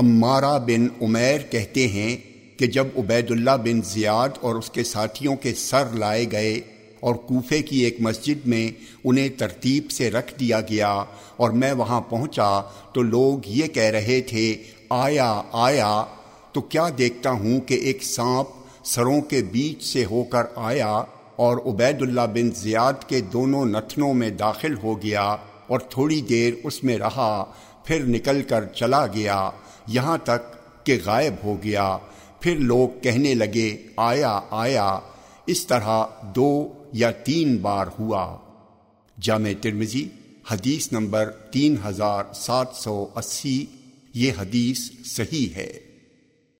امارہ بن عمیر کہتے ہیں کہ جب عبید اللہ بن زیاد اور اس کے ساتھیوں کے سر لائے گئے اور کوفے کی ایک مسجد میں انہیں ترتیب سے رکھ دیا گیا اور میں وہاں پہنچا تو لوگ یہ کہہ رہے تھے، آیا آیا، تو کیا دیکھتا ہوں کہ ایک سانپ سروں کے بیچ سے ہو کر آیا اور عبید اللہ بن زیاد کے دونوں نتنوں میں داخل ہو گیا اور تھوڑی دیر اس میں رہا، پھر نکل کر چلا گیا۔ یہاں تک کہ غائب ہو گیا۔ پھر لوگ کہنے لگے، آیا آیا۔ اس طرح دو یا تین بار ہوا۔ جامع ترمزی حدیث نمبر تین ہزار سات سو اسی، یہ حدیث صحیح ہے۔